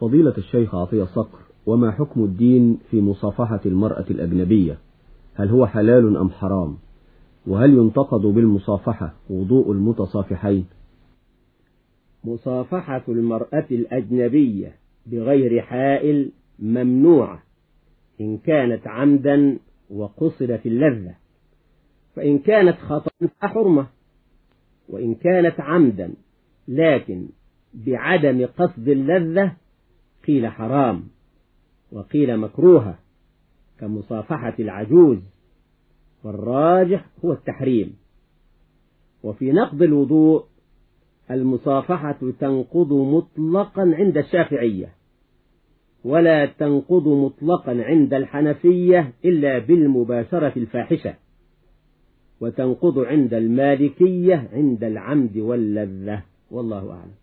فضيلة الشيخ عطية صقر وما حكم الدين في مصافحة المرأة الأجنبية؟ هل هو حلال أم حرام؟ وهل ينتقد بالمصافحة وضوء المتصافحين؟ مصافحة المرأة الأجنبية بغير حائل ممنوعة إن كانت عمدا وقصدت اللذة فإن كانت خطأ فحرمة وإن كانت عمدا لكن بعدم قصد اللذة قيل حرام وقيل مكروهة كمصافحة العجوز والراجح هو التحريم. وفي نقض الوضوء المصافحة تنقض مطلقا عند الشافعية ولا تنقض مطلقا عند الحنفية إلا بالمباشرة الفاحشة وتنقض عند المالكية عند العمد واللذة. والله أعلم.